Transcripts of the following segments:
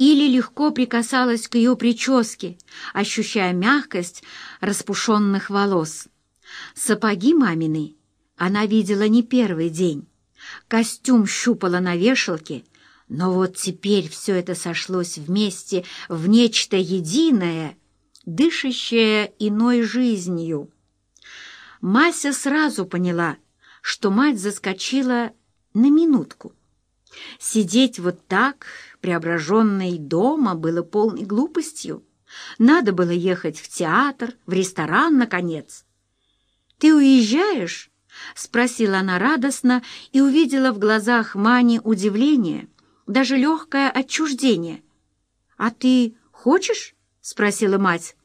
или легко прикасалась к ее прическе, ощущая мягкость распушенных волос. Сапоги мамины она видела не первый день. Костюм щупала на вешалке, но вот теперь все это сошлось вместе в нечто единое, дышащее иной жизнью. Мася сразу поняла, что мать заскочила на минутку. Сидеть вот так, преображенной дома, было полной глупостью. Надо было ехать в театр, в ресторан, наконец. «Ты уезжаешь?» — спросила она радостно и увидела в глазах Мани удивление, даже легкое отчуждение. «А ты хочешь?» — спросила мать.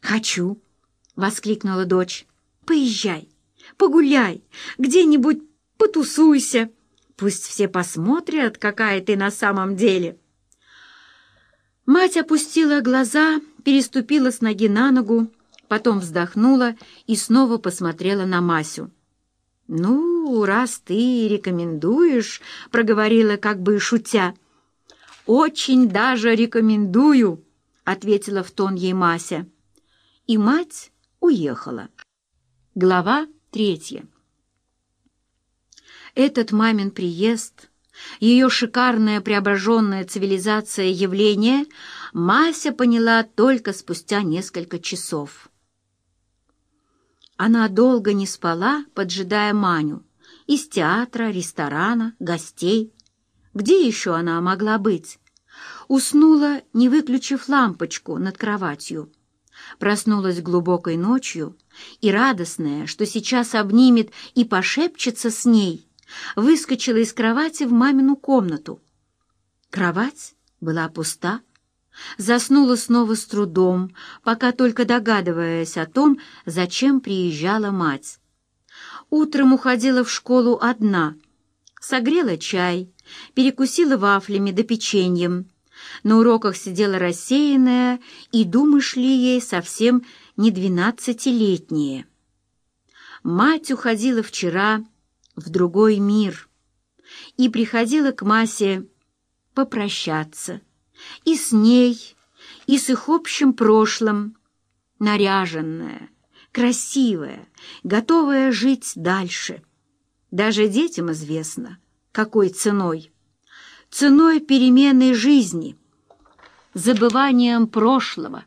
«Хочу!» — воскликнула дочь. «Поезжай, погуляй, где-нибудь потусуйся. Пусть все посмотрят, какая ты на самом деле». Мать опустила глаза, переступила с ноги на ногу, потом вздохнула и снова посмотрела на Масю. «Ну, раз ты рекомендуешь», — проговорила как бы шутя. «Очень даже рекомендую», — ответила в тон ей Мася и мать уехала. Глава третья. Этот мамин приезд, ее шикарная преображенная цивилизация явления Мася поняла только спустя несколько часов. Она долго не спала, поджидая Маню, из театра, ресторана, гостей. Где еще она могла быть? Уснула, не выключив лампочку над кроватью проснулась глубокой ночью и, радостная, что сейчас обнимет и пошепчется с ней, выскочила из кровати в мамину комнату. Кровать была пуста. Заснула снова с трудом, пока только догадываясь о том, зачем приезжала мать. Утром уходила в школу одна, согрела чай, перекусила вафлями да печеньем, на уроках сидела рассеянная, и думы шли ей совсем не двенадцатилетние. Мать уходила вчера в другой мир и приходила к Масе попрощаться и с ней, и с их общим прошлым, наряженная, красивая, готовая жить дальше. Даже детям известно, какой ценой. Ценой перемены жизни — забыванием прошлого.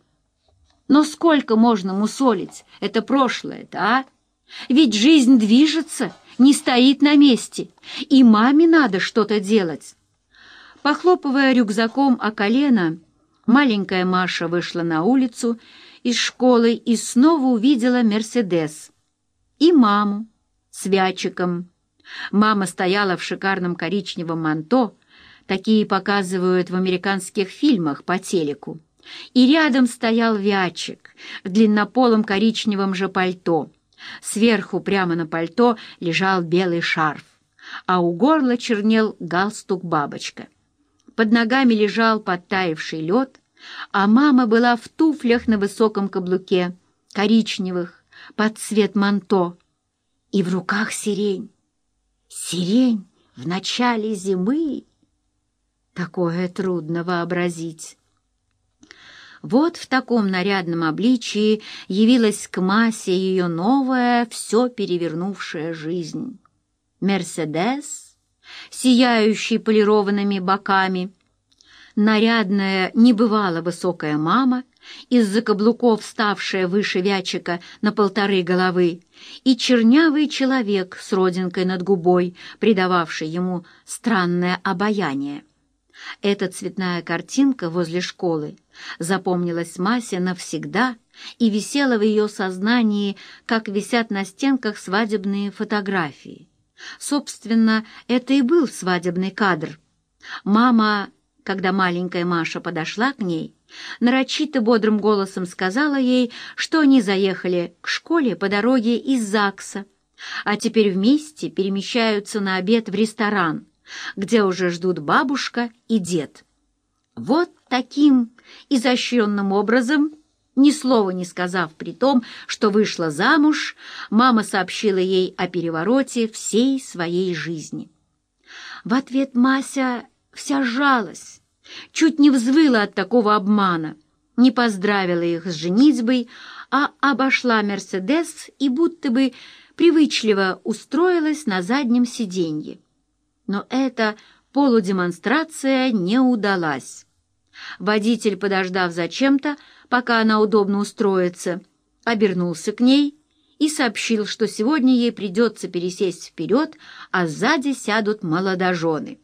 Но сколько можно мусолить это прошлое-то, а? Ведь жизнь движется, не стоит на месте, и маме надо что-то делать. Похлопывая рюкзаком о колено, маленькая Маша вышла на улицу из школы и снова увидела «Мерседес» и маму с Вячиком. Мама стояла в шикарном коричневом манто, Такие показывают в американских фильмах по телеку. И рядом стоял Вячик в длиннополом коричневом же пальто. Сверху прямо на пальто лежал белый шарф, а у горла чернел галстук-бабочка. Под ногами лежал подтаявший лед, а мама была в туфлях на высоком каблуке, коричневых, под цвет манто, и в руках сирень. Сирень в начале зимы! Такое трудно вообразить. Вот в таком нарядном обличии явилась к массе ее новая, все перевернувшая жизнь. Мерседес, сияющий полированными боками, нарядная, небывало высокая мама, из-за каблуков ставшая выше вячика на полторы головы, и чернявый человек с родинкой над губой, придававший ему странное обаяние. Эта цветная картинка возле школы запомнилась Масе навсегда и висела в ее сознании, как висят на стенках свадебные фотографии. Собственно, это и был свадебный кадр. Мама, когда маленькая Маша подошла к ней, нарочито бодрым голосом сказала ей, что они заехали к школе по дороге из ЗАГСа, а теперь вместе перемещаются на обед в ресторан, где уже ждут бабушка и дед. Вот таким изощренным образом, ни слова не сказав при том, что вышла замуж, мама сообщила ей о перевороте всей своей жизни. В ответ Мася вся жалась Чуть не взвыла от такого обмана, не поздравила их с женитьбой, а обошла «Мерседес» и будто бы привычливо устроилась на заднем сиденье. Но эта полудемонстрация не удалась. Водитель, подождав зачем-то, пока она удобно устроится, обернулся к ней и сообщил, что сегодня ей придется пересесть вперед, а сзади сядут молодожены.